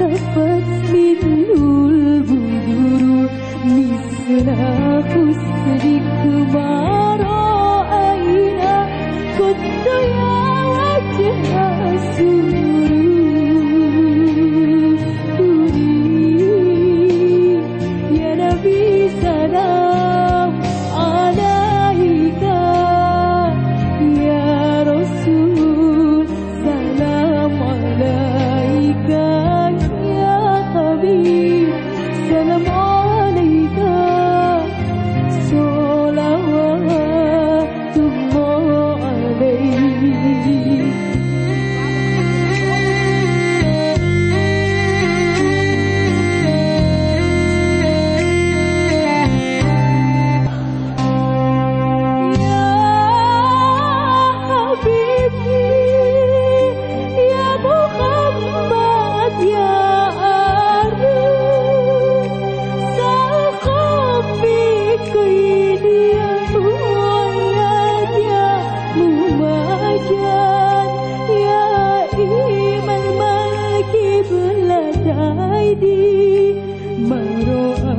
tepat bindul buduru misra pusri kemara đi mà rồi